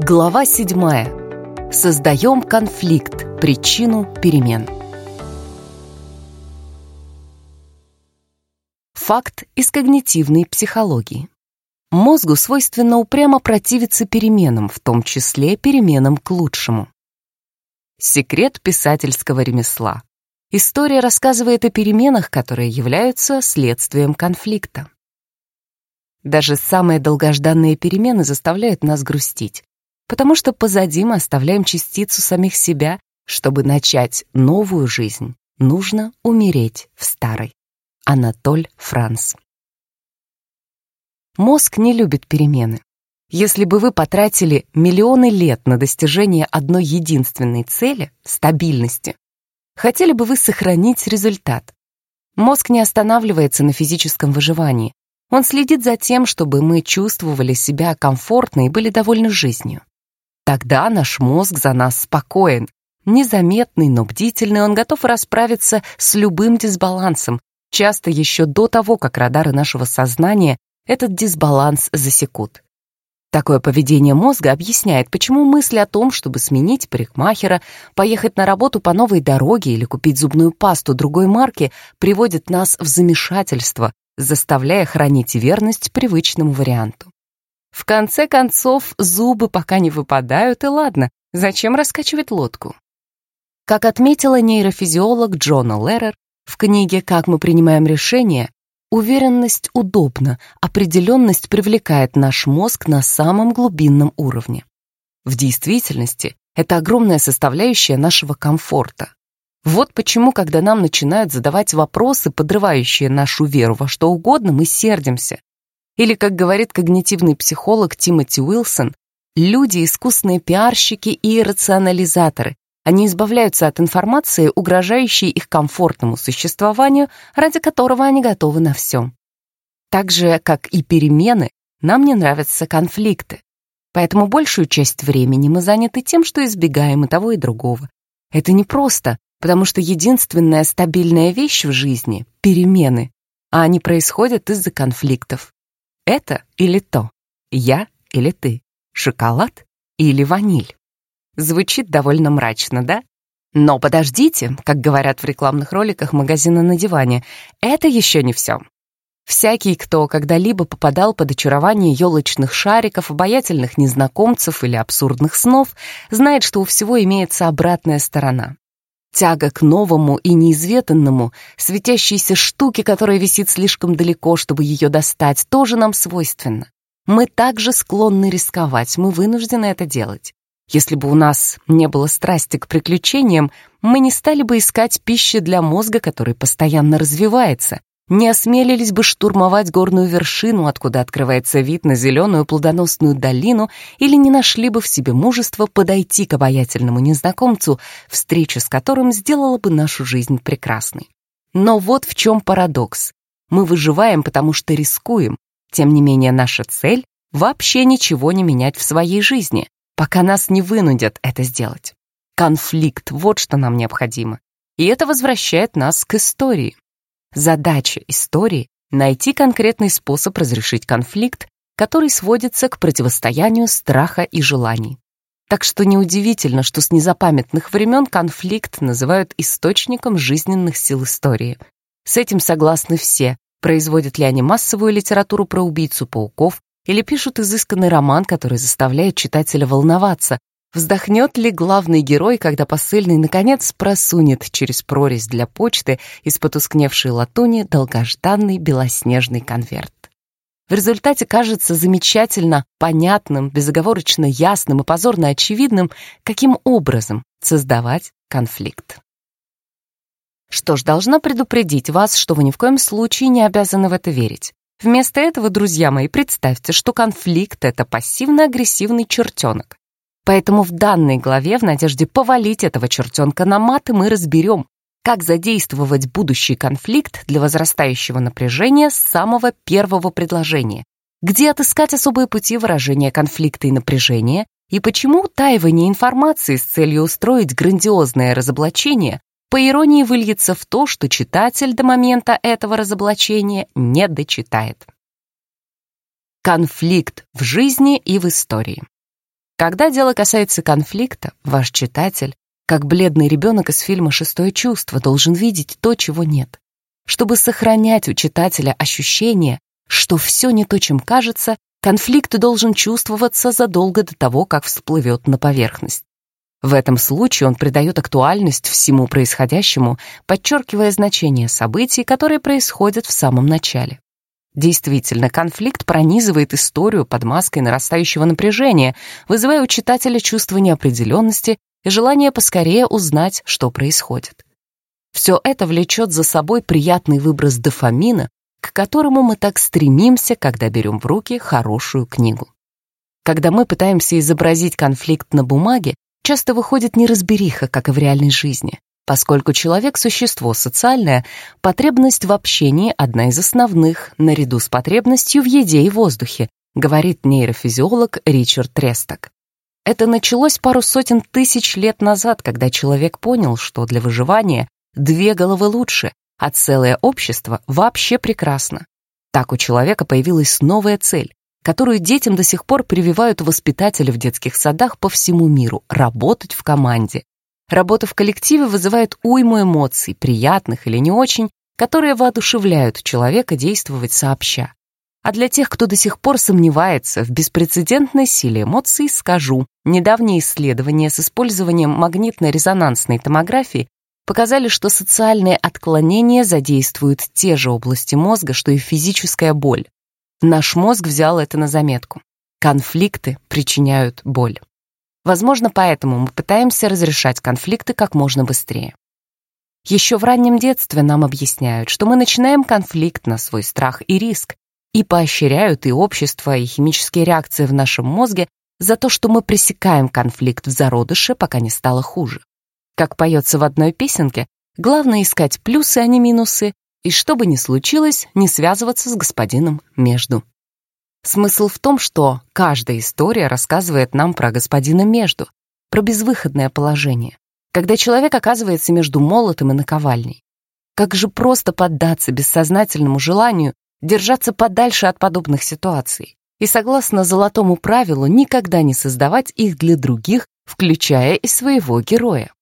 Глава 7. Создаем конфликт, причину перемен. Факт из когнитивной психологии. Мозгу свойственно упрямо противиться переменам, в том числе переменам к лучшему. Секрет писательского ремесла. История рассказывает о переменах, которые являются следствием конфликта. Даже самые долгожданные перемены заставляют нас грустить потому что позади мы оставляем частицу самих себя. Чтобы начать новую жизнь, нужно умереть в старой. Анатоль Франц Мозг не любит перемены. Если бы вы потратили миллионы лет на достижение одной единственной цели — стабильности, хотели бы вы сохранить результат. Мозг не останавливается на физическом выживании. Он следит за тем, чтобы мы чувствовали себя комфортно и были довольны жизнью. Тогда наш мозг за нас спокоен. Незаметный, но бдительный, он готов расправиться с любым дисбалансом, часто еще до того, как радары нашего сознания этот дисбаланс засекут. Такое поведение мозга объясняет, почему мысли о том, чтобы сменить парикмахера, поехать на работу по новой дороге или купить зубную пасту другой марки, приводит нас в замешательство, заставляя хранить верность привычному варианту. В конце концов, зубы пока не выпадают, и ладно, зачем раскачивать лодку? Как отметила нейрофизиолог Джона Леррер в книге «Как мы принимаем решения», уверенность удобна, определенность привлекает наш мозг на самом глубинном уровне. В действительности, это огромная составляющая нашего комфорта. Вот почему, когда нам начинают задавать вопросы, подрывающие нашу веру во что угодно, мы сердимся. Или, как говорит когнитивный психолог Тимоти Уилсон, люди — искусные пиарщики и рационализаторы. Они избавляются от информации, угрожающей их комфортному существованию, ради которого они готовы на все. Так же, как и перемены, нам не нравятся конфликты. Поэтому большую часть времени мы заняты тем, что избегаем и того, и другого. Это непросто, потому что единственная стабильная вещь в жизни — перемены, а они происходят из-за конфликтов. Это или то, я или ты, шоколад или ваниль. Звучит довольно мрачно, да? Но подождите, как говорят в рекламных роликах магазина на диване, это еще не все. Всякий, кто когда-либо попадал под очарование елочных шариков, обаятельных незнакомцев или абсурдных снов, знает, что у всего имеется обратная сторона. Тяга к новому и неизведанному, светящейся штуке, которая висит слишком далеко, чтобы ее достать, тоже нам свойственно. Мы также склонны рисковать, мы вынуждены это делать. Если бы у нас не было страсти к приключениям, мы не стали бы искать пищи для мозга, который постоянно развивается, не осмелились бы штурмовать горную вершину, откуда открывается вид на зеленую плодоносную долину, или не нашли бы в себе мужество подойти к обаятельному незнакомцу, встреча с которым сделала бы нашу жизнь прекрасной. Но вот в чем парадокс. Мы выживаем, потому что рискуем. Тем не менее, наша цель — вообще ничего не менять в своей жизни, пока нас не вынудят это сделать. Конфликт — вот что нам необходимо. И это возвращает нас к истории. Задача истории — найти конкретный способ разрешить конфликт, который сводится к противостоянию страха и желаний. Так что неудивительно, что с незапамятных времен конфликт называют источником жизненных сил истории. С этим согласны все, производят ли они массовую литературу про убийцу пауков или пишут изысканный роман, который заставляет читателя волноваться, Вздохнет ли главный герой, когда посыльный наконец просунет через прорезь для почты из потускневшей латуни долгожданный белоснежный конверт? В результате кажется замечательно понятным, безоговорочно ясным и позорно очевидным, каким образом создавать конфликт. Что ж, должна предупредить вас, что вы ни в коем случае не обязаны в это верить. Вместо этого, друзья мои, представьте, что конфликт — это пассивно-агрессивный чертенок, Поэтому в данной главе, в надежде повалить этого чертенка на маты, мы разберем, как задействовать будущий конфликт для возрастающего напряжения с самого первого предложения, где отыскать особые пути выражения конфликта и напряжения, и почему утаивание информации с целью устроить грандиозное разоблачение по иронии выльется в то, что читатель до момента этого разоблачения не дочитает. Конфликт в жизни и в истории. Когда дело касается конфликта, ваш читатель, как бледный ребенок из фильма «Шестое чувство», должен видеть то, чего нет. Чтобы сохранять у читателя ощущение, что все не то, чем кажется, конфликт должен чувствоваться задолго до того, как всплывет на поверхность. В этом случае он придает актуальность всему происходящему, подчеркивая значение событий, которые происходят в самом начале. Действительно, конфликт пронизывает историю под маской нарастающего напряжения, вызывая у читателя чувство неопределенности и желание поскорее узнать, что происходит. Все это влечет за собой приятный выброс дофамина, к которому мы так стремимся, когда берем в руки хорошую книгу. Когда мы пытаемся изобразить конфликт на бумаге, часто выходит неразбериха, как и в реальной жизни. Поскольку человек — существо социальное, потребность в общении — одна из основных, наряду с потребностью в еде и воздухе, говорит нейрофизиолог Ричард Тресток. Это началось пару сотен тысяч лет назад, когда человек понял, что для выживания две головы лучше, а целое общество вообще прекрасно. Так у человека появилась новая цель, которую детям до сих пор прививают воспитатели в детских садах по всему миру — работать в команде. Работа в коллективе вызывает уйму эмоций, приятных или не очень, которые воодушевляют человека действовать сообща. А для тех, кто до сих пор сомневается в беспрецедентной силе эмоций, скажу, недавние исследования с использованием магнитно-резонансной томографии показали, что социальные отклонения задействуют те же области мозга, что и физическая боль. Наш мозг взял это на заметку. Конфликты причиняют боль. Возможно, поэтому мы пытаемся разрешать конфликты как можно быстрее. Еще в раннем детстве нам объясняют, что мы начинаем конфликт на свой страх и риск, и поощряют и общество, и химические реакции в нашем мозге за то, что мы пресекаем конфликт в зародыше, пока не стало хуже. Как поется в одной песенке, главное искать плюсы, а не минусы, и что бы ни случилось, не связываться с господином между. Смысл в том, что каждая история рассказывает нам про господина между, про безвыходное положение, когда человек оказывается между молотом и наковальней. Как же просто поддаться бессознательному желанию держаться подальше от подобных ситуаций и, согласно золотому правилу, никогда не создавать их для других, включая и своего героя.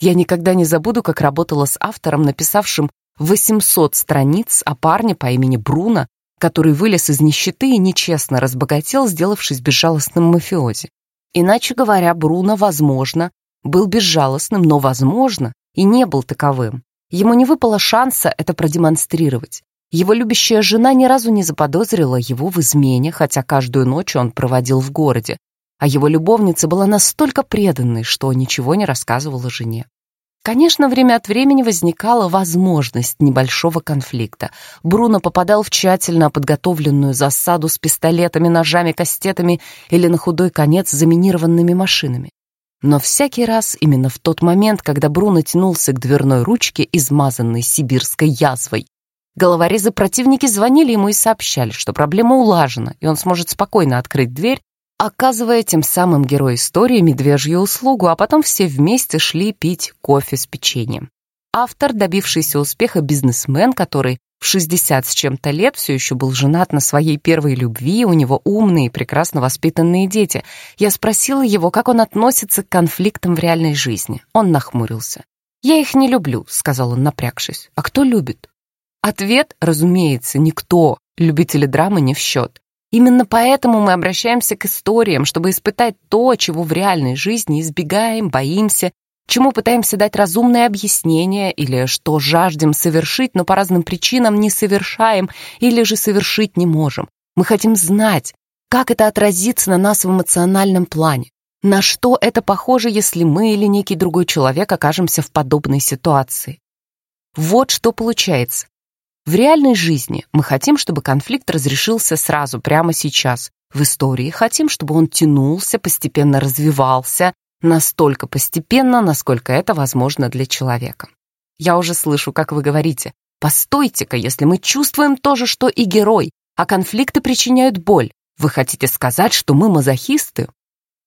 Я никогда не забуду, как работала с автором, написавшим 800 страниц о парне по имени Бруно, который вылез из нищеты и нечестно разбогател, сделавшись безжалостным мафиози. Иначе говоря, Бруно, возможно, был безжалостным, но, возможно, и не был таковым. Ему не выпало шанса это продемонстрировать. Его любящая жена ни разу не заподозрила его в измене, хотя каждую ночь он проводил в городе, а его любовница была настолько преданной, что ничего не рассказывала жене. Конечно, время от времени возникала возможность небольшого конфликта. Бруно попадал в тщательно подготовленную засаду с пистолетами, ножами, кастетами или на худой конец заминированными машинами. Но всякий раз, именно в тот момент, когда Бруно тянулся к дверной ручке, измазанной сибирской язвой, головорезы-противники звонили ему и сообщали, что проблема улажена, и он сможет спокойно открыть дверь оказывая тем самым герою истории медвежью услугу, а потом все вместе шли пить кофе с печеньем. Автор, добившийся успеха бизнесмен, который в 60 с чем-то лет все еще был женат на своей первой любви, у него умные и прекрасно воспитанные дети. Я спросила его, как он относится к конфликтам в реальной жизни. Он нахмурился. «Я их не люблю», — сказал он, напрягшись. «А кто любит?» Ответ, разумеется, никто. Любители драмы не в счет. Именно поэтому мы обращаемся к историям, чтобы испытать то, чего в реальной жизни избегаем, боимся, чему пытаемся дать разумное объяснение, или что жаждем совершить, но по разным причинам не совершаем, или же совершить не можем. Мы хотим знать, как это отразится на нас в эмоциональном плане, на что это похоже, если мы или некий другой человек окажемся в подобной ситуации. Вот что получается. В реальной жизни мы хотим, чтобы конфликт разрешился сразу, прямо сейчас. В истории хотим, чтобы он тянулся, постепенно развивался, настолько постепенно, насколько это возможно для человека. Я уже слышу, как вы говорите, постойте-ка, если мы чувствуем то же, что и герой, а конфликты причиняют боль, вы хотите сказать, что мы мазохисты?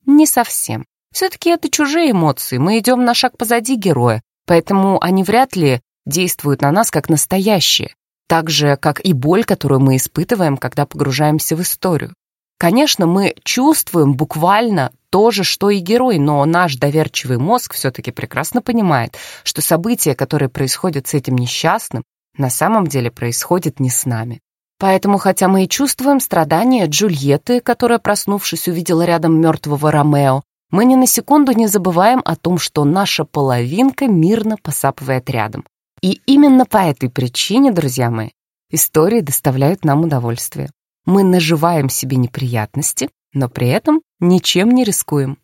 Не совсем. Все-таки это чужие эмоции, мы идем на шаг позади героя, поэтому они вряд ли действуют на нас как настоящие так же, как и боль, которую мы испытываем, когда погружаемся в историю. Конечно, мы чувствуем буквально то же, что и герой, но наш доверчивый мозг все-таки прекрасно понимает, что события, которые происходят с этим несчастным, на самом деле происходят не с нами. Поэтому, хотя мы и чувствуем страдания Джульетты, которая, проснувшись, увидела рядом мертвого Ромео, мы ни на секунду не забываем о том, что наша половинка мирно посапывает рядом. И именно по этой причине, друзья мои, истории доставляют нам удовольствие. Мы наживаем себе неприятности, но при этом ничем не рискуем.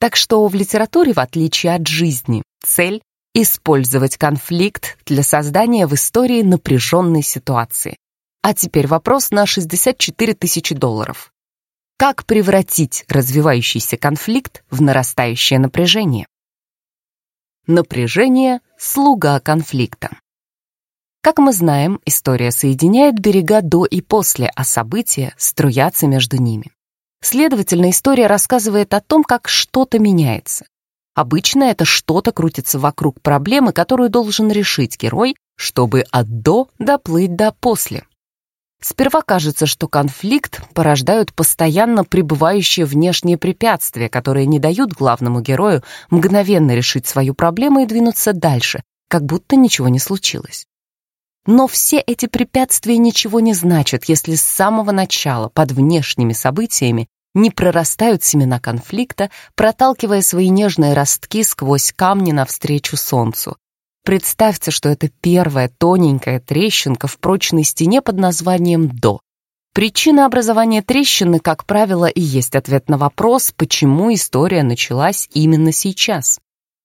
Так что в литературе, в отличие от жизни, цель — использовать конфликт для создания в истории напряженной ситуации. А теперь вопрос на 64 тысячи долларов. Как превратить развивающийся конфликт в нарастающее напряжение? Напряжение – слуга конфликта. Как мы знаем, история соединяет берега до и после, а события струятся между ними. Следовательно, история рассказывает о том, как что-то меняется. Обычно это что-то крутится вокруг проблемы, которую должен решить герой, чтобы от «до» доплыть до «после». Сперва кажется, что конфликт порождают постоянно пребывающие внешние препятствия, которые не дают главному герою мгновенно решить свою проблему и двинуться дальше, как будто ничего не случилось. Но все эти препятствия ничего не значат, если с самого начала под внешними событиями не прорастают семена конфликта, проталкивая свои нежные ростки сквозь камни навстречу солнцу, Представьте, что это первая тоненькая трещинка в прочной стене под названием «до». Причина образования трещины, как правило, и есть ответ на вопрос, почему история началась именно сейчас.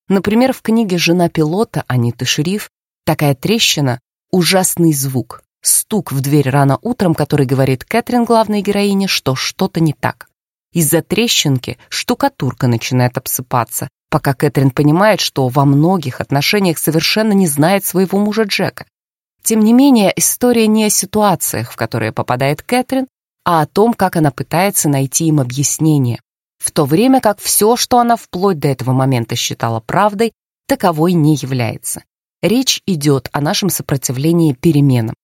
Например, в книге «Жена пилота» Аниты Шериф такая трещина — ужасный звук, стук в дверь рано утром, который говорит Кэтрин, главной героине, что что-то не так. Из-за трещинки штукатурка начинает обсыпаться, пока Кэтрин понимает, что во многих отношениях совершенно не знает своего мужа Джека. Тем не менее, история не о ситуациях, в которые попадает Кэтрин, а о том, как она пытается найти им объяснение, в то время как все, что она вплоть до этого момента считала правдой, таковой не является. Речь идет о нашем сопротивлении переменам.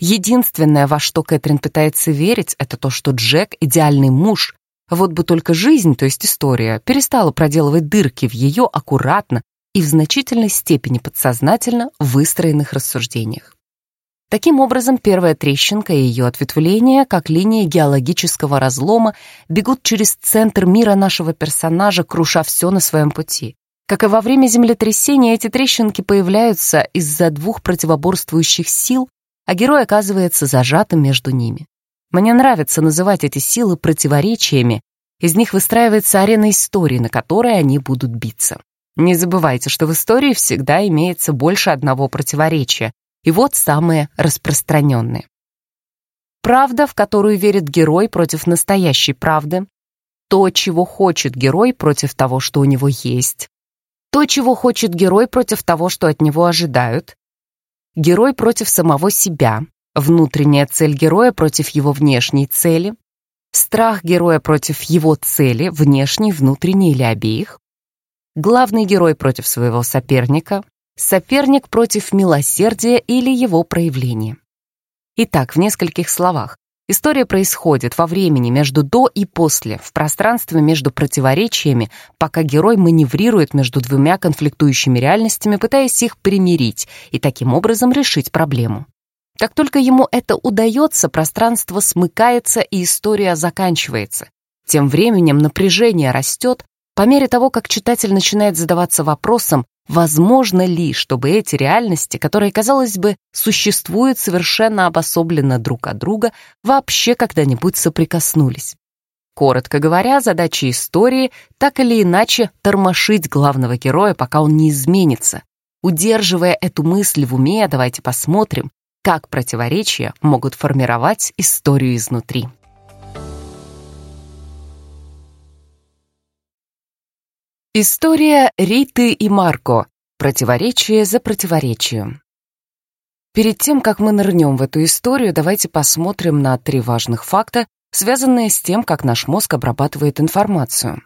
Единственное, во что Кэтрин пытается верить, это то, что Джек — идеальный муж, вот бы только жизнь, то есть история, перестала проделывать дырки в ее аккуратно и в значительной степени подсознательно выстроенных рассуждениях. Таким образом, первая трещинка и ее ответвление, как линии геологического разлома, бегут через центр мира нашего персонажа, круша все на своем пути. Как и во время землетрясения, эти трещинки появляются из-за двух противоборствующих сил, а герой оказывается зажатым между ними. Мне нравится называть эти силы противоречиями, из них выстраивается арена истории, на которой они будут биться. Не забывайте, что в истории всегда имеется больше одного противоречия, и вот самые распространенные. Правда, в которую верит герой против настоящей правды, то, чего хочет герой против того, что у него есть, то, чего хочет герой против того, что от него ожидают, герой против самого себя, Внутренняя цель героя против его внешней цели, страх героя против его цели, внешней, внутренней или обеих, главный герой против своего соперника, соперник против милосердия или его проявления. Итак, в нескольких словах. История происходит во времени между до и после, в пространстве между противоречиями, пока герой маневрирует между двумя конфликтующими реальностями, пытаясь их примирить и таким образом решить проблему. Как только ему это удается, пространство смыкается и история заканчивается. Тем временем напряжение растет по мере того, как читатель начинает задаваться вопросом, возможно ли, чтобы эти реальности, которые, казалось бы, существуют совершенно обособленно друг от друга, вообще когда-нибудь соприкоснулись. Коротко говоря, задача истории так или иначе тормошить главного героя, пока он не изменится. Удерживая эту мысль в уме, давайте посмотрим, как противоречия могут формировать историю изнутри. История Риты и Марко. Противоречие за противоречием. Перед тем, как мы нырнем в эту историю, давайте посмотрим на три важных факта, связанные с тем, как наш мозг обрабатывает информацию.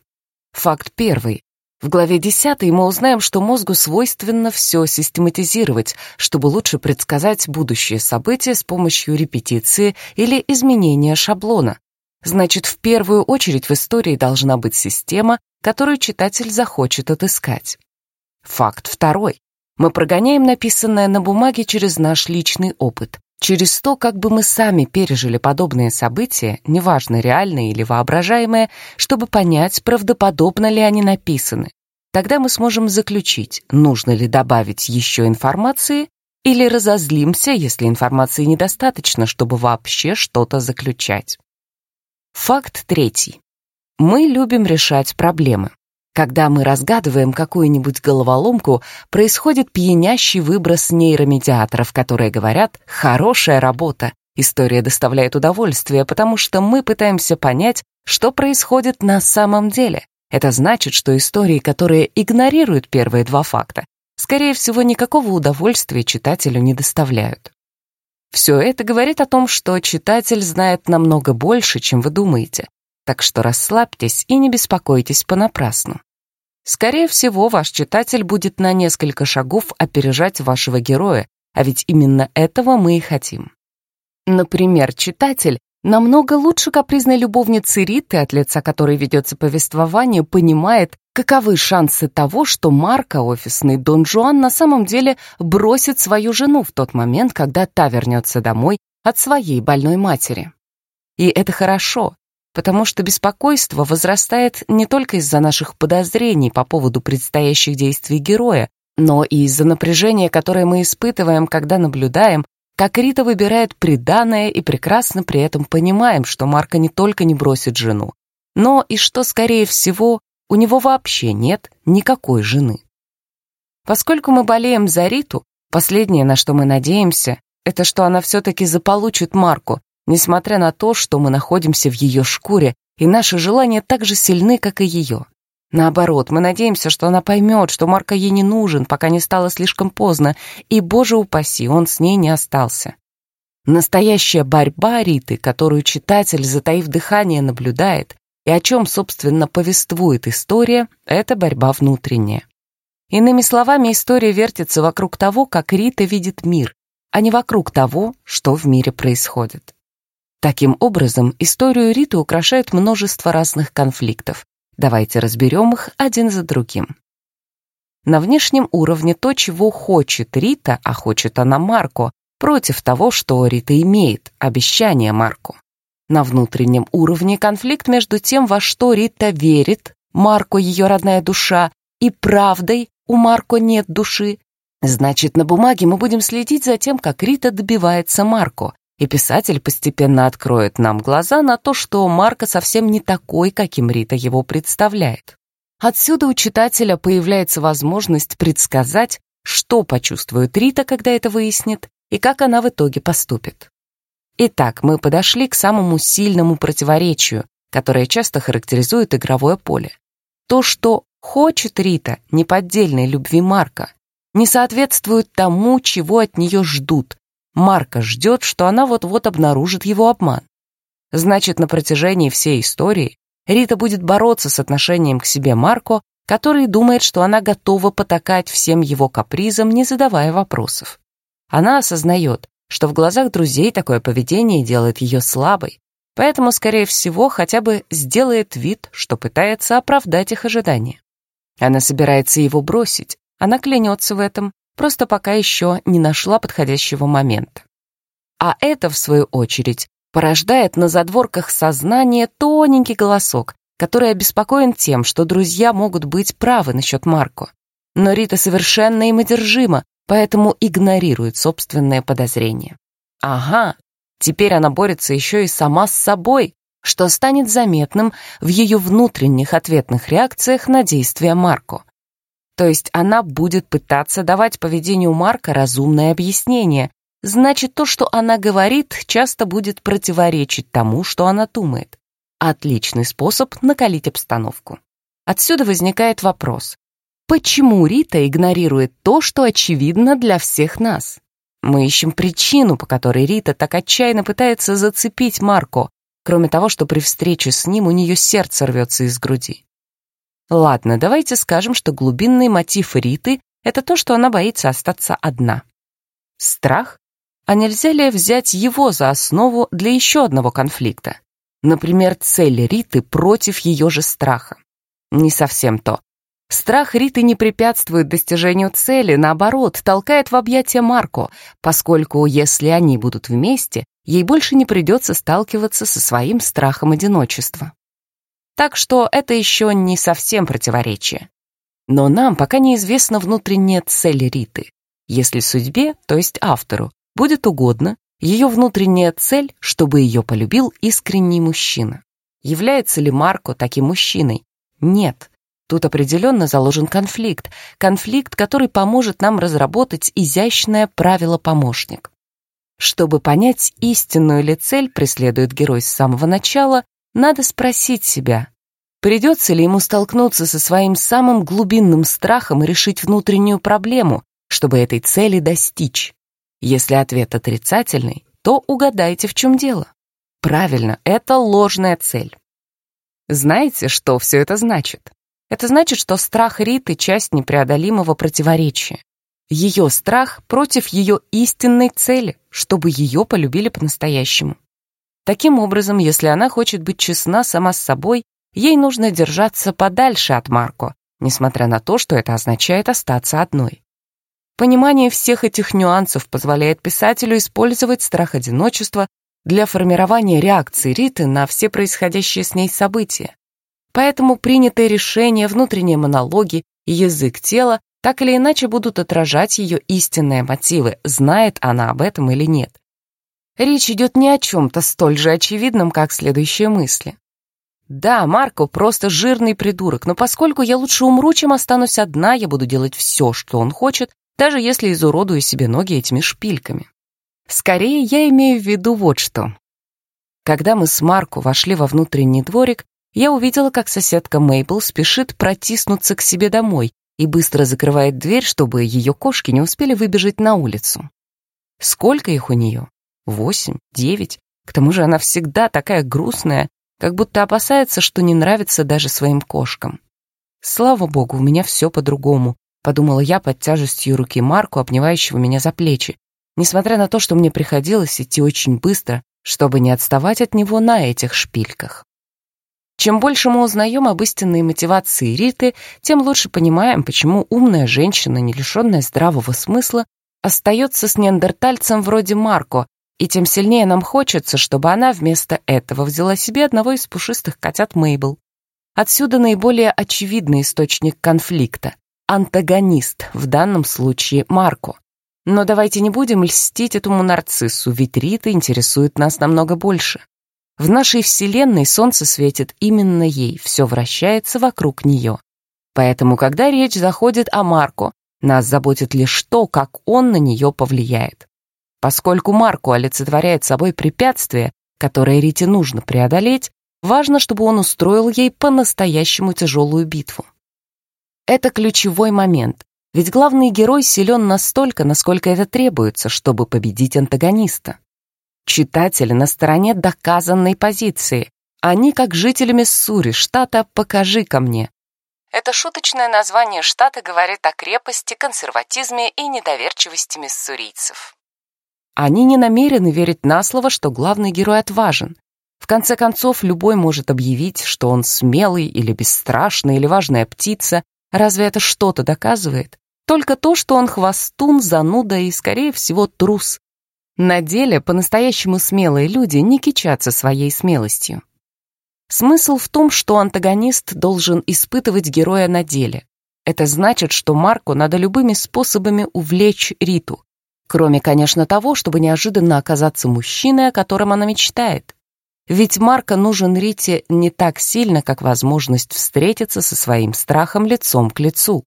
Факт первый. В главе 10 мы узнаем, что мозгу свойственно все систематизировать, чтобы лучше предсказать будущие события с помощью репетиции или изменения шаблона. значит, в первую очередь в истории должна быть система, которую читатель захочет отыскать. Факт второй. Мы прогоняем написанное на бумаге через наш личный опыт, через то, как бы мы сами пережили подобные события, неважно, реальные или воображаемые, чтобы понять, правдоподобно ли они написаны. Тогда мы сможем заключить, нужно ли добавить еще информации или разозлимся, если информации недостаточно, чтобы вообще что-то заключать. Факт третий. Мы любим решать проблемы. Когда мы разгадываем какую-нибудь головоломку, происходит пьянящий выброс нейромедиаторов, которые говорят «хорошая работа». История доставляет удовольствие, потому что мы пытаемся понять, что происходит на самом деле. Это значит, что истории, которые игнорируют первые два факта, скорее всего, никакого удовольствия читателю не доставляют. Все это говорит о том, что читатель знает намного больше, чем вы думаете, так что расслабьтесь и не беспокойтесь понапрасну. Скорее всего, ваш читатель будет на несколько шагов опережать вашего героя, а ведь именно этого мы и хотим. Например, читатель намного лучше капризной любовницы Риты, от лица которой ведется повествование, понимает, каковы шансы того, что Марко, офисный Дон Жуан, на самом деле бросит свою жену в тот момент, когда та вернется домой от своей больной матери. И это хорошо, потому что беспокойство возрастает не только из-за наших подозрений по поводу предстоящих действий героя, но и из-за напряжения, которое мы испытываем, когда наблюдаем, как Рита выбирает преданное и прекрасно при этом понимаем, что Марка не только не бросит жену, но и что, скорее всего, у него вообще нет никакой жены. Поскольку мы болеем за Риту, последнее, на что мы надеемся, это что она все-таки заполучит Марку, несмотря на то, что мы находимся в ее шкуре, и наши желания так же сильны, как и ее. Наоборот, мы надеемся, что она поймет, что Марка ей не нужен, пока не стало слишком поздно, и, боже упаси, он с ней не остался. Настоящая борьба Риты, которую читатель, затаив дыхание, наблюдает, и о чем, собственно, повествует история, это борьба внутренняя. Иными словами, история вертится вокруг того, как Рита видит мир, а не вокруг того, что в мире происходит. Таким образом, историю Риты украшает множество разных конфликтов. Давайте разберем их один за другим. На внешнем уровне то, чего хочет Рита, а хочет она Марко, против того, что Рита имеет, обещание Марко. На внутреннем уровне конфликт между тем, во что Рита верит, Марко ее родная душа, и правдой, у Марко нет души. Значит, на бумаге мы будем следить за тем, как Рита добивается Марко, и писатель постепенно откроет нам глаза на то, что Марко совсем не такой, каким Рита его представляет. Отсюда у читателя появляется возможность предсказать, что почувствует Рита, когда это выяснит, и как она в итоге поступит. Итак, мы подошли к самому сильному противоречию, которое часто характеризует игровое поле. То, что хочет Рита неподдельной любви Марка, не соответствует тому, чего от нее ждут, Марка ждет, что она вот-вот обнаружит его обман. Значит, на протяжении всей истории Рита будет бороться с отношением к себе Марко, который думает, что она готова потакать всем его капризам, не задавая вопросов. Она осознает, что в глазах друзей такое поведение делает ее слабой, поэтому, скорее всего, хотя бы сделает вид, что пытается оправдать их ожидания. Она собирается его бросить, она клянется в этом, просто пока еще не нашла подходящего момента. А это, в свою очередь, порождает на задворках сознания тоненький голосок, который обеспокоен тем, что друзья могут быть правы насчет Марко. Но Рита совершенно им одержима, поэтому игнорирует собственные подозрения. Ага, теперь она борется еще и сама с собой, что станет заметным в ее внутренних ответных реакциях на действия Марко. То есть она будет пытаться давать поведению Марка разумное объяснение. Значит, то, что она говорит, часто будет противоречить тому, что она думает. Отличный способ накалить обстановку. Отсюда возникает вопрос. Почему Рита игнорирует то, что очевидно для всех нас? Мы ищем причину, по которой Рита так отчаянно пытается зацепить Марко, кроме того, что при встрече с ним у нее сердце рвется из груди. Ладно, давайте скажем, что глубинный мотив Риты — это то, что она боится остаться одна. Страх? А нельзя ли взять его за основу для еще одного конфликта? Например, цель Риты против ее же страха. Не совсем то. Страх Риты не препятствует достижению цели, наоборот, толкает в объятия Марко, поскольку если они будут вместе, ей больше не придется сталкиваться со своим страхом одиночества. Так что это еще не совсем противоречие. Но нам пока неизвестна внутренняя цель Риты. Если судьбе, то есть автору, будет угодно, ее внутренняя цель, чтобы ее полюбил искренний мужчина. Является ли Марко таким мужчиной? Нет. Тут определенно заложен конфликт. Конфликт, который поможет нам разработать изящное правило-помощник. Чтобы понять, истинную ли цель преследует герой с самого начала, надо спросить себя, придется ли ему столкнуться со своим самым глубинным страхом и решить внутреннюю проблему, чтобы этой цели достичь. Если ответ отрицательный, то угадайте, в чем дело. Правильно, это ложная цель. Знаете, что все это значит? Это значит, что страх Риты — часть непреодолимого противоречия. Ее страх против ее истинной цели, чтобы ее полюбили по-настоящему. Таким образом, если она хочет быть честна сама с собой, ей нужно держаться подальше от Марко, несмотря на то, что это означает остаться одной. Понимание всех этих нюансов позволяет писателю использовать страх одиночества для формирования реакции Риты на все происходящие с ней события. Поэтому принятые решения, внутренние монологи и язык тела так или иначе будут отражать ее истинные мотивы, знает она об этом или нет. Речь идет не о чем-то столь же очевидном, как следующие мысли. Да, Марко просто жирный придурок, но поскольку я лучше умру, чем останусь одна, я буду делать все, что он хочет, даже если изуродую себе ноги этими шпильками. Скорее, я имею в виду вот что. Когда мы с Марко вошли во внутренний дворик, я увидела, как соседка Мейбл спешит протиснуться к себе домой и быстро закрывает дверь, чтобы ее кошки не успели выбежать на улицу. Сколько их у нее? Восемь? Девять? К тому же она всегда такая грустная, как будто опасается, что не нравится даже своим кошкам. Слава богу, у меня все по-другому подумала я под тяжестью руки Марку, обнимающего меня за плечи, несмотря на то, что мне приходилось идти очень быстро, чтобы не отставать от него на этих шпильках. Чем больше мы узнаем об истинной мотивации Риты, тем лучше понимаем, почему умная женщина, не лишенная здравого смысла, остается с неандертальцем вроде Марко, и тем сильнее нам хочется, чтобы она вместо этого взяла себе одного из пушистых котят Мейбл. Отсюда наиболее очевидный источник конфликта антагонист, в данном случае Марко. Но давайте не будем льстить этому нарциссу, ведь Рита интересует нас намного больше. В нашей вселенной солнце светит именно ей, все вращается вокруг нее. Поэтому, когда речь заходит о Марко, нас заботит лишь то, как он на нее повлияет. Поскольку Марко олицетворяет собой препятствие, которое Рите нужно преодолеть, важно, чтобы он устроил ей по-настоящему тяжелую битву. Это ключевой момент, ведь главный герой силен настолько, насколько это требуется, чтобы победить антагониста. Читатели на стороне доказанной позиции. Они, как жители Миссури, штата «Покажи ко мне». Это шуточное название штата говорит о крепости, консерватизме и недоверчивости миссурийцев. Они не намерены верить на слово, что главный герой отважен. В конце концов, любой может объявить, что он смелый или бесстрашный или важная птица, Разве это что-то доказывает? Только то, что он хвостун, зануда и, скорее всего, трус. На деле по-настоящему смелые люди не кичатся своей смелостью. Смысл в том, что антагонист должен испытывать героя на деле. Это значит, что Марку надо любыми способами увлечь Риту, кроме, конечно, того, чтобы неожиданно оказаться мужчиной, о котором она мечтает. Ведь Марка нужен Рите не так сильно, как возможность встретиться со своим страхом лицом к лицу.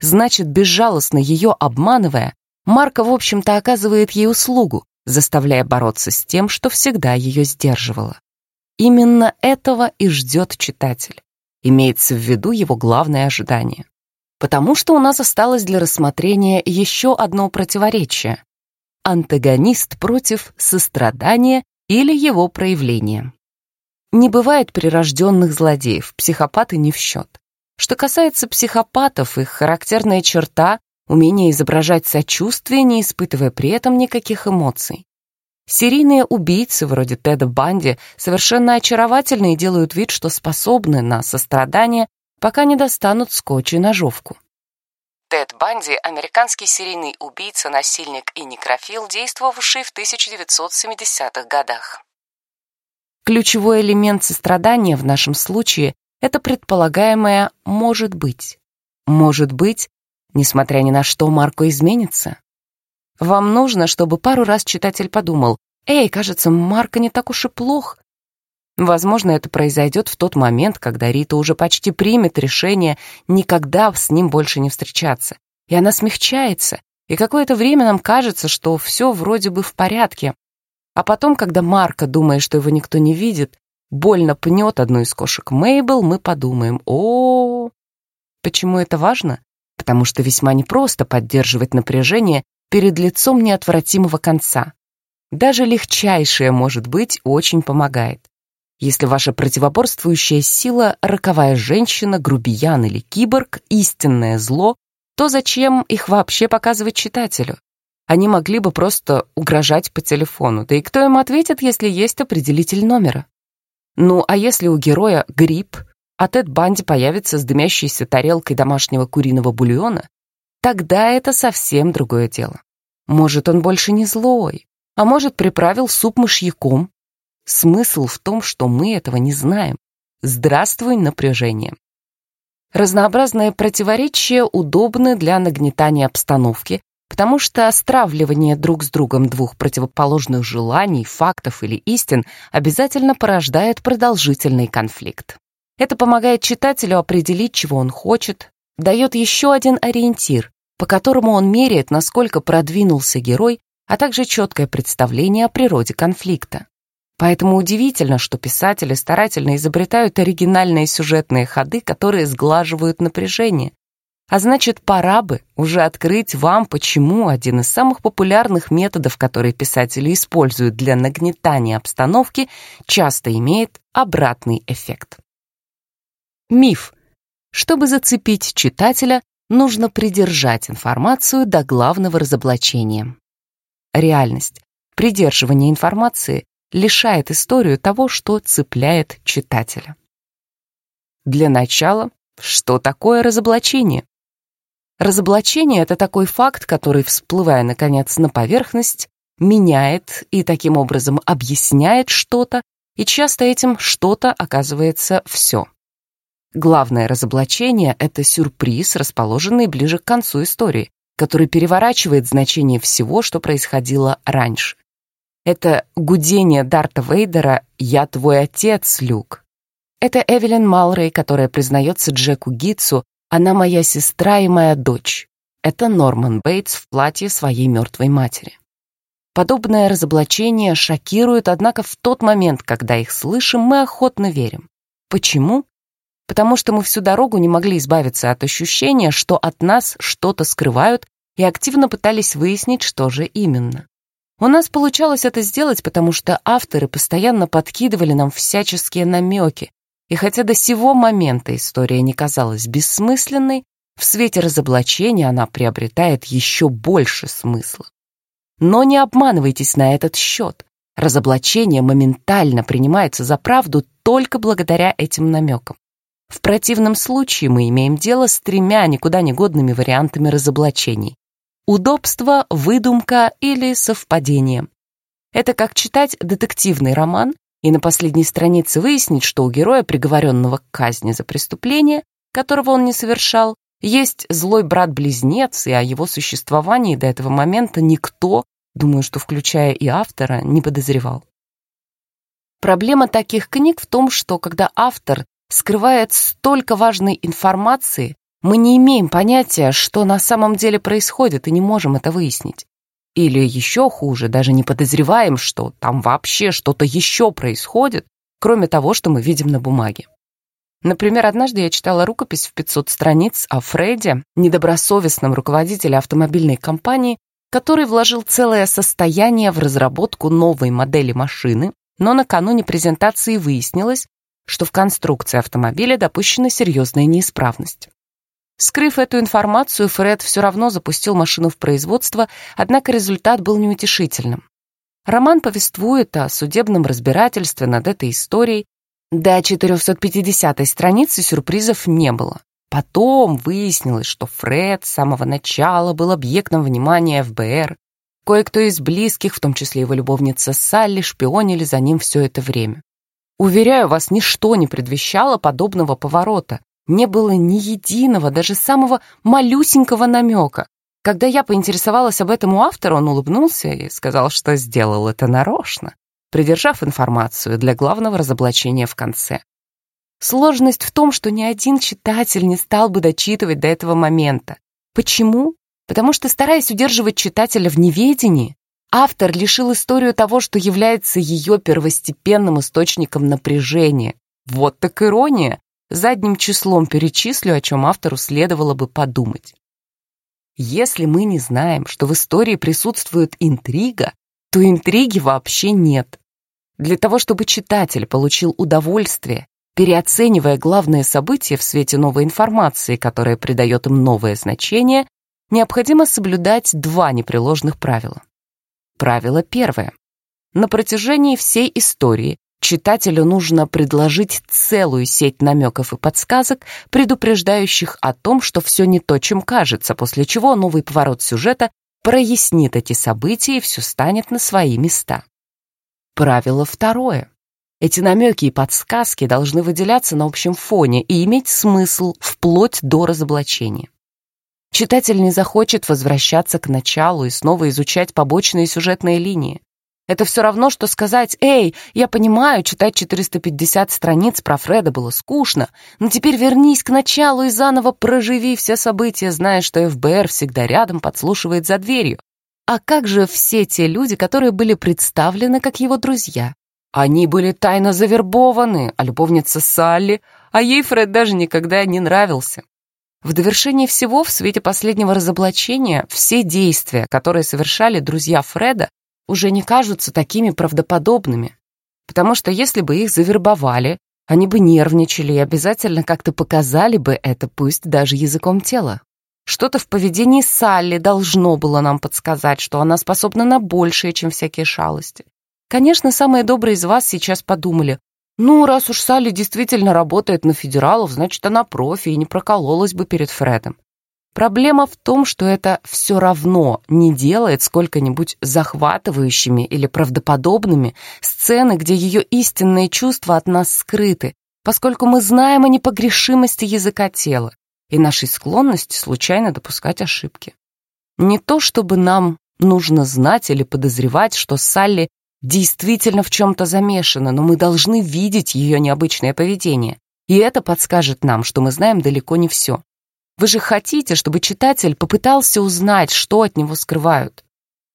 Значит, безжалостно ее обманывая, Марка, в общем-то, оказывает ей услугу, заставляя бороться с тем, что всегда ее сдерживало. Именно этого и ждет читатель. Имеется в виду его главное ожидание. Потому что у нас осталось для рассмотрения еще одно противоречие. Антагонист против сострадания или его проявление. Не бывает прирожденных злодеев, психопаты не в счет. Что касается психопатов, их характерная черта — умение изображать сочувствие, не испытывая при этом никаких эмоций. Серийные убийцы вроде Теда Банди совершенно очаровательны и делают вид, что способны на сострадание, пока не достанут скотч и ножовку. Тед Банди – американский серийный убийца, насильник и некрофил, действовавший в 1970-х годах. Ключевой элемент сострадания в нашем случае – это предполагаемое «может быть». Может быть, несмотря ни на что, Марко изменится. Вам нужно, чтобы пару раз читатель подумал, «Эй, кажется, Марко не так уж и плох». Возможно, это произойдет в тот момент, когда Рита уже почти примет решение никогда с ним больше не встречаться. И она смягчается, и какое-то время нам кажется, что все вроде бы в порядке. А потом, когда Марко, думая, что его никто не видит, больно пнет одну из кошек Мейбл, мы подумаем, о, -о, -о. Почему это важно? Потому что весьма непросто поддерживать напряжение перед лицом неотвратимого конца. Даже легчайшее, может быть, очень помогает. Если ваша противоборствующая сила — роковая женщина, грубиян или киборг, истинное зло, то зачем их вообще показывать читателю? Они могли бы просто угрожать по телефону, да и кто им ответит, если есть определитель номера? Ну, а если у героя грипп, а Тед Банди появится с дымящейся тарелкой домашнего куриного бульона, тогда это совсем другое дело. Может, он больше не злой, а может, приправил суп мышьяком. Смысл в том, что мы этого не знаем. Здравствуй, напряжение. Разнообразные противоречия удобны для нагнетания обстановки, потому что стравливание друг с другом двух противоположных желаний, фактов или истин обязательно порождает продолжительный конфликт. Это помогает читателю определить, чего он хочет, дает еще один ориентир, по которому он меряет, насколько продвинулся герой, а также четкое представление о природе конфликта. Поэтому удивительно, что писатели старательно изобретают оригинальные сюжетные ходы, которые сглаживают напряжение. А значит, пора бы уже открыть вам, почему один из самых популярных методов, которые писатели используют для нагнетания обстановки, часто имеет обратный эффект. Миф. Чтобы зацепить читателя, нужно придержать информацию до главного разоблачения. Реальность. Придерживание информации лишает историю того, что цепляет читателя. Для начала, что такое разоблачение? Разоблачение — это такой факт, который, всплывая, наконец, на поверхность, меняет и таким образом объясняет что-то, и часто этим что-то оказывается все. Главное разоблачение — это сюрприз, расположенный ближе к концу истории, который переворачивает значение всего, что происходило раньше. Это гудение Дарта Вейдера «Я твой отец, Люк». Это Эвелин Малрей, которая признается Джеку Гитсу «Она моя сестра и моя дочь». Это Норман Бейтс в платье своей мертвой матери. Подобное разоблачение шокирует, однако в тот момент, когда их слышим, мы охотно верим. Почему? потому что мы всю дорогу не могли избавиться от ощущения, что от нас что-то скрывают, и активно пытались выяснить, что же именно. У нас получалось это сделать, потому что авторы постоянно подкидывали нам всяческие намеки, и хотя до сего момента история не казалась бессмысленной, в свете разоблачения она приобретает еще больше смысла. Но не обманывайтесь на этот счет. Разоблачение моментально принимается за правду только благодаря этим намекам. В противном случае мы имеем дело с тремя никуда не годными вариантами разоблачений. Удобство, выдумка или совпадение. Это как читать детективный роман и на последней странице выяснить, что у героя, приговоренного к казни за преступление, которого он не совершал, есть злой брат-близнец, и о его существовании до этого момента никто, думаю, что включая и автора, не подозревал. Проблема таких книг в том, что когда автор скрывает столько важной информации, мы не имеем понятия, что на самом деле происходит, и не можем это выяснить. Или еще хуже, даже не подозреваем, что там вообще что-то еще происходит, кроме того, что мы видим на бумаге. Например, однажды я читала рукопись в 500 страниц о Фреде, недобросовестном руководителе автомобильной компании, который вложил целое состояние в разработку новой модели машины, но накануне презентации выяснилось, что в конструкции автомобиля допущена серьезная неисправность. Скрыв эту информацию, Фред все равно запустил машину в производство, однако результат был неутешительным. Роман повествует о судебном разбирательстве над этой историей. До 450-й страницы сюрпризов не было. Потом выяснилось, что Фред с самого начала был объектом внимания ФБР. Кое-кто из близких, в том числе его любовница Салли, шпионили за ним все это время. Уверяю вас, ничто не предвещало подобного поворота. Не было ни единого, даже самого малюсенького намека. Когда я поинтересовалась об этом у автора, он улыбнулся и сказал, что сделал это нарочно, придержав информацию для главного разоблачения в конце. Сложность в том, что ни один читатель не стал бы дочитывать до этого момента. Почему? Потому что, стараясь удерживать читателя в неведении, автор лишил историю того, что является ее первостепенным источником напряжения. Вот так ирония. Задним числом перечислю, о чем автору следовало бы подумать. Если мы не знаем, что в истории присутствует интрига, то интриги вообще нет. Для того, чтобы читатель получил удовольствие, переоценивая главные события в свете новой информации, которая придает им новое значение, необходимо соблюдать два непреложных правила. Правило первое. На протяжении всей истории Читателю нужно предложить целую сеть намеков и подсказок, предупреждающих о том, что все не то, чем кажется, после чего новый поворот сюжета прояснит эти события и все станет на свои места. Правило второе. Эти намеки и подсказки должны выделяться на общем фоне и иметь смысл вплоть до разоблачения. Читатель не захочет возвращаться к началу и снова изучать побочные сюжетные линии. Это все равно, что сказать, «Эй, я понимаю, читать 450 страниц про Фреда было скучно, но теперь вернись к началу и заново проживи все события, зная, что ФБР всегда рядом подслушивает за дверью. А как же все те люди, которые были представлены как его друзья? Они были тайно завербованы, а любовница Салли, а ей Фред даже никогда не нравился. В довершение всего, в свете последнего разоблачения, все действия, которые совершали друзья Фреда, уже не кажутся такими правдоподобными. Потому что если бы их завербовали, они бы нервничали и обязательно как-то показали бы это, пусть даже языком тела. Что-то в поведении Салли должно было нам подсказать, что она способна на большее, чем всякие шалости. Конечно, самые добрые из вас сейчас подумали, ну, раз уж Салли действительно работает на федералов, значит, она профи и не прокололась бы перед Фредом. Проблема в том, что это все равно не делает сколько-нибудь захватывающими или правдоподобными сцены, где ее истинные чувства от нас скрыты, поскольку мы знаем о непогрешимости языка тела и нашей склонности случайно допускать ошибки. Не то чтобы нам нужно знать или подозревать, что Салли действительно в чем-то замешана, но мы должны видеть ее необычное поведение, и это подскажет нам, что мы знаем далеко не все. Вы же хотите, чтобы читатель попытался узнать, что от него скрывают.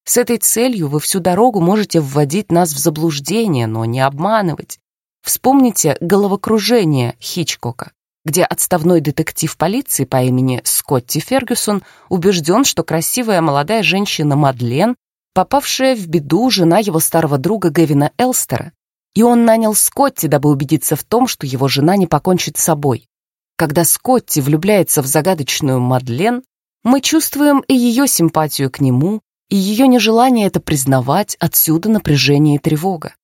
С этой целью вы всю дорогу можете вводить нас в заблуждение, но не обманывать. Вспомните головокружение Хичкока, где отставной детектив полиции по имени Скотти Фергюсон убежден, что красивая молодая женщина Мадлен, попавшая в беду жена его старого друга Гевина Элстера, и он нанял Скотти, дабы убедиться в том, что его жена не покончит с собой. Когда Скотти влюбляется в загадочную Мадлен, мы чувствуем и ее симпатию к нему, и ее нежелание это признавать, отсюда напряжение и тревога.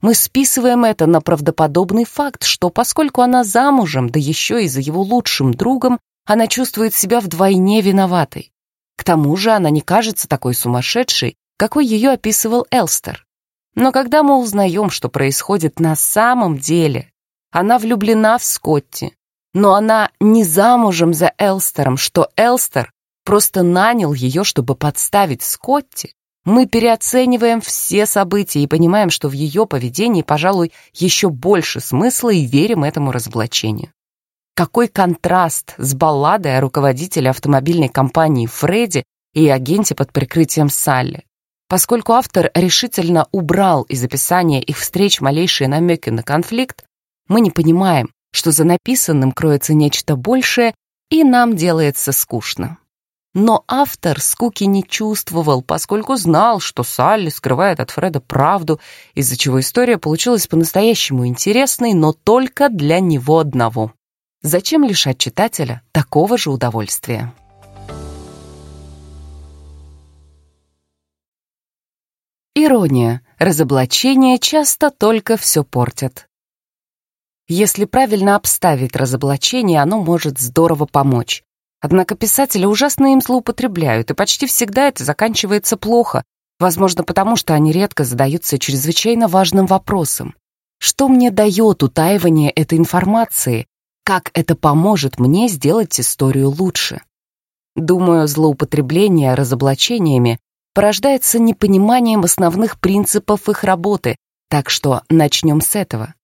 Мы списываем это на правдоподобный факт, что поскольку она замужем, да еще и за его лучшим другом, она чувствует себя вдвойне виноватой. К тому же она не кажется такой сумасшедшей, какой ее описывал Элстер. Но когда мы узнаем, что происходит на самом деле, она влюблена в Скотти, но она не замужем за Элстером, что Элстер просто нанял ее, чтобы подставить Скотти, мы переоцениваем все события и понимаем, что в ее поведении, пожалуй, еще больше смысла и верим этому разоблачению. Какой контраст с балладой о руководителе автомобильной компании Фредди и агенте под прикрытием Салли. Поскольку автор решительно убрал из описания их встреч малейшие намеки на конфликт, мы не понимаем, что за написанным кроется нечто большее, и нам делается скучно. Но автор скуки не чувствовал, поскольку знал, что Салли скрывает от Фреда правду, из-за чего история получилась по-настоящему интересной, но только для него одного. Зачем лишать читателя такого же удовольствия? Ирония. Разоблачения часто только все портят. Если правильно обставить разоблачение, оно может здорово помочь. Однако писатели ужасно им злоупотребляют, и почти всегда это заканчивается плохо, возможно, потому что они редко задаются чрезвычайно важным вопросом. Что мне дает утаивание этой информации? Как это поможет мне сделать историю лучше? Думаю, злоупотребление разоблачениями порождается непониманием основных принципов их работы, так что начнем с этого.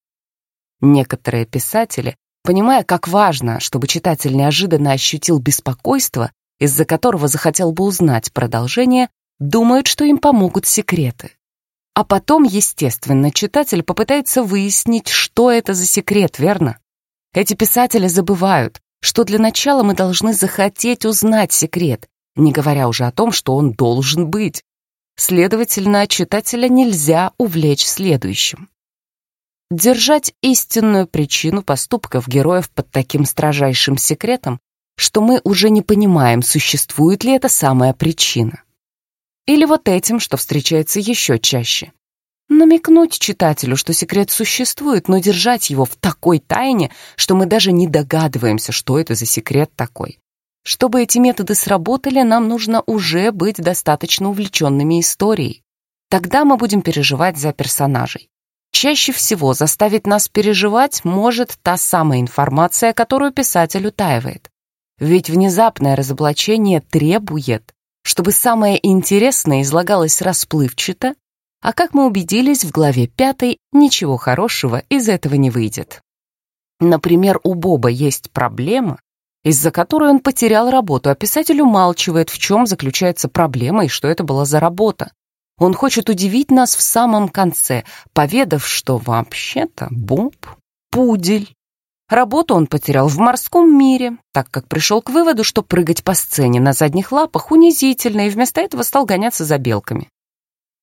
Некоторые писатели, понимая, как важно, чтобы читатель неожиданно ощутил беспокойство, из-за которого захотел бы узнать продолжение, думают, что им помогут секреты. А потом, естественно, читатель попытается выяснить, что это за секрет, верно? Эти писатели забывают, что для начала мы должны захотеть узнать секрет, не говоря уже о том, что он должен быть. Следовательно, читателя нельзя увлечь следующим. Держать истинную причину поступков героев под таким строжайшим секретом, что мы уже не понимаем, существует ли эта самая причина. Или вот этим, что встречается еще чаще. Намекнуть читателю, что секрет существует, но держать его в такой тайне, что мы даже не догадываемся, что это за секрет такой. Чтобы эти методы сработали, нам нужно уже быть достаточно увлеченными историей. Тогда мы будем переживать за персонажей. Чаще всего заставить нас переживать может та самая информация, которую писатель утаивает. Ведь внезапное разоблачение требует, чтобы самое интересное излагалось расплывчато, а как мы убедились в главе пятой, ничего хорошего из этого не выйдет. Например, у Боба есть проблема, из-за которой он потерял работу, а писатель умалчивает, в чем заключается проблема и что это была за работа. Он хочет удивить нас в самом конце, поведав, что вообще-то Боб — пудель. Работу он потерял в морском мире, так как пришел к выводу, что прыгать по сцене на задних лапах унизительно, и вместо этого стал гоняться за белками.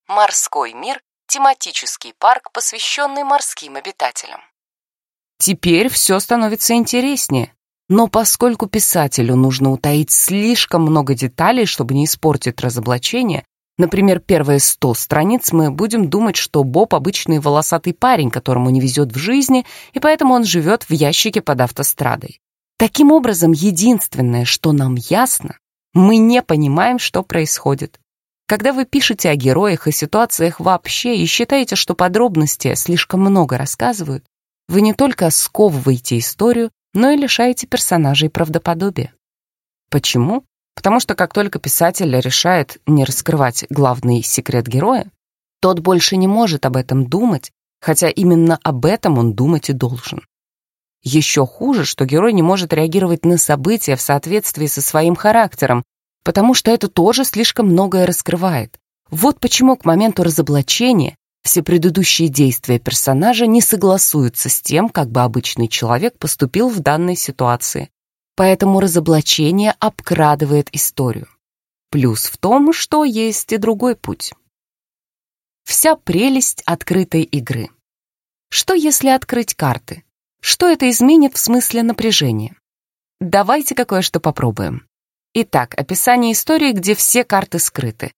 Морской мир — тематический парк, посвященный морским обитателям. Теперь все становится интереснее. Но поскольку писателю нужно утаить слишком много деталей, чтобы не испортить разоблачение, например, первые сто страниц мы будем думать, что Боб обычный волосатый парень, которому не везет в жизни, и поэтому он живет в ящике под автострадой. Таким образом, единственное, что нам ясно, мы не понимаем, что происходит. Когда вы пишете о героях и ситуациях вообще и считаете, что подробности слишком много рассказывают, вы не только сковываете историю, но и лишаете персонажей правдоподобия. Почему? Потому что как только писатель решает не раскрывать главный секрет героя, тот больше не может об этом думать, хотя именно об этом он думать и должен. Еще хуже, что герой не может реагировать на события в соответствии со своим характером, потому что это тоже слишком многое раскрывает. Вот почему к моменту разоблачения все предыдущие действия персонажа не согласуются с тем, как бы обычный человек поступил в данной ситуации. Поэтому разоблачение обкрадывает историю. Плюс в том, что есть и другой путь. Вся прелесть открытой игры. Что если открыть карты? Что это изменит в смысле напряжения? Давайте кое-что попробуем. Итак, описание истории, где все карты скрыты.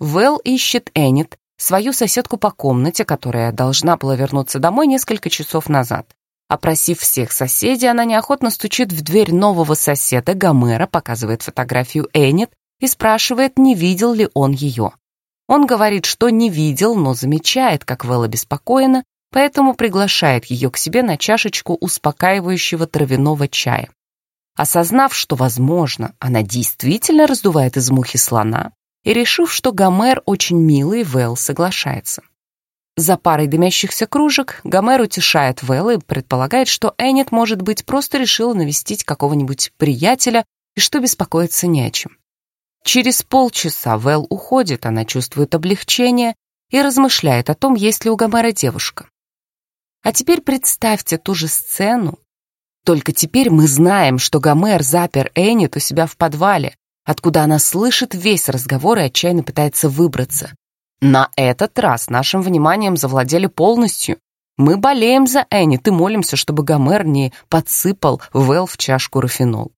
Вэл ищет Эннет, свою соседку по комнате, которая должна была вернуться домой несколько часов назад. Опросив всех соседей, она неохотно стучит в дверь нового соседа, Гомера, показывает фотографию Эннет и спрашивает, не видел ли он ее. Он говорит, что не видел, но замечает, как Вэлла беспокоена, поэтому приглашает ее к себе на чашечку успокаивающего травяного чая. Осознав, что, возможно, она действительно раздувает из мухи слона, и, решив, что Гомер очень милый, Вэл соглашается. За парой дымящихся кружек Гомер утешает Вэл и предполагает, что Эннет, может быть, просто решила навестить какого-нибудь приятеля и что беспокоиться не о чем. Через полчаса Вэл уходит, она чувствует облегчение и размышляет о том, есть ли у Гомера девушка. А теперь представьте ту же сцену. Только теперь мы знаем, что Гомер запер Эннет у себя в подвале, откуда она слышит весь разговор и отчаянно пытается выбраться. На этот раз нашим вниманием завладели полностью. Мы болеем за Энни, и молимся, чтобы Гомер не подсыпал Вэл в чашку рафинол.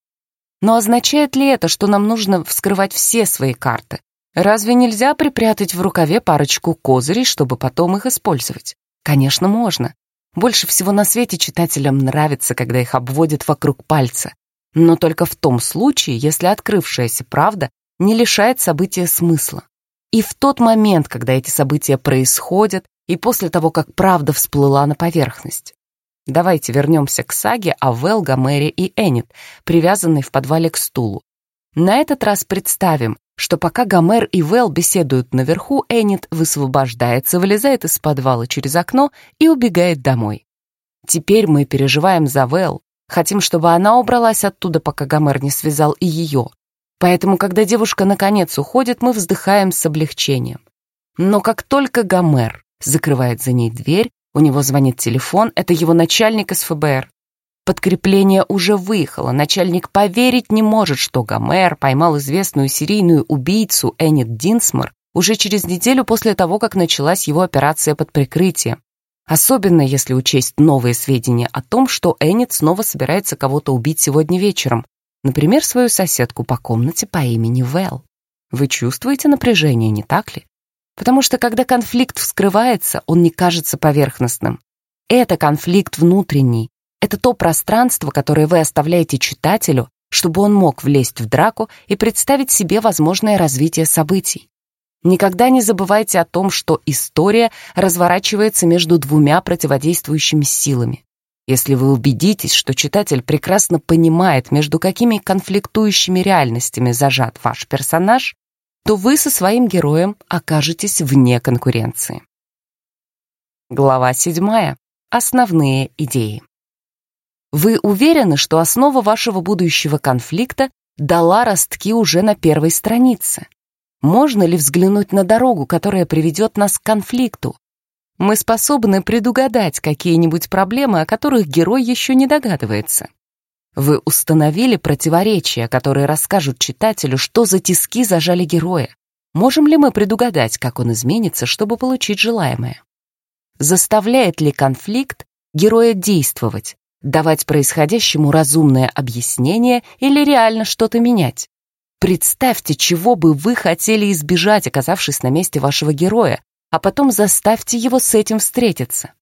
Но означает ли это, что нам нужно вскрывать все свои карты? Разве нельзя припрятать в рукаве парочку козырей, чтобы потом их использовать? Конечно, можно. Больше всего на свете читателям нравится, когда их обводят вокруг пальца. Но только в том случае, если открывшаяся правда не лишает события смысла. И в тот момент, когда эти события происходят, и после того, как правда всплыла на поверхность. Давайте вернемся к саге о Вэл, Гомере и Эннет, привязанной в подвале к стулу. На этот раз представим, что пока Гомер и Вэл беседуют наверху, Эннет высвобождается, вылезает из подвала через окно и убегает домой. Теперь мы переживаем за Вэл, хотим, чтобы она убралась оттуда, пока Гомер не связал и ее. Поэтому, когда девушка наконец уходит, мы вздыхаем с облегчением. Но как только Гомер закрывает за ней дверь, у него звонит телефон, это его начальник из ФБР. Подкрепление уже выехало, начальник поверить не может, что Гомер поймал известную серийную убийцу Эннет Динсмор уже через неделю после того, как началась его операция под прикрытием. Особенно если учесть новые сведения о том, что Эннет снова собирается кого-то убить сегодня вечером, например, свою соседку по комнате по имени Вэл. Вы чувствуете напряжение, не так ли? Потому что когда конфликт вскрывается, он не кажется поверхностным. Это конфликт внутренний. Это то пространство, которое вы оставляете читателю, чтобы он мог влезть в драку и представить себе возможное развитие событий. Никогда не забывайте о том, что история разворачивается между двумя противодействующими силами. Если вы убедитесь, что читатель прекрасно понимает, между какими конфликтующими реальностями зажат ваш персонаж, то вы со своим героем окажетесь вне конкуренции. Глава 7. Основные идеи. Вы уверены, что основа вашего будущего конфликта дала ростки уже на первой странице? Можно ли взглянуть на дорогу, которая приведет нас к конфликту? Мы способны предугадать какие-нибудь проблемы, о которых герой еще не догадывается. Вы установили противоречия, которые расскажут читателю, что за тиски зажали героя. Можем ли мы предугадать, как он изменится, чтобы получить желаемое? Заставляет ли конфликт героя действовать, давать происходящему разумное объяснение или реально что-то менять? Представьте, чего бы вы хотели избежать, оказавшись на месте вашего героя, а потом заставьте его с этим встретиться.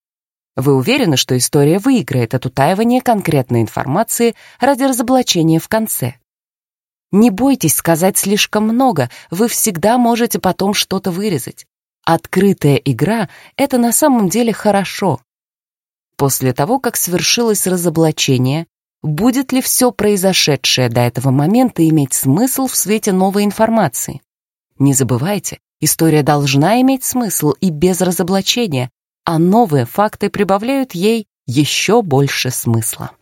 Вы уверены, что история выиграет от утаивания конкретной информации ради разоблачения в конце? Не бойтесь сказать слишком много, вы всегда можете потом что-то вырезать. Открытая игра — это на самом деле хорошо. После того, как свершилось разоблачение, будет ли все произошедшее до этого момента иметь смысл в свете новой информации? Не забывайте, история должна иметь смысл и без разоблачения, а новые факты прибавляют ей еще больше смысла.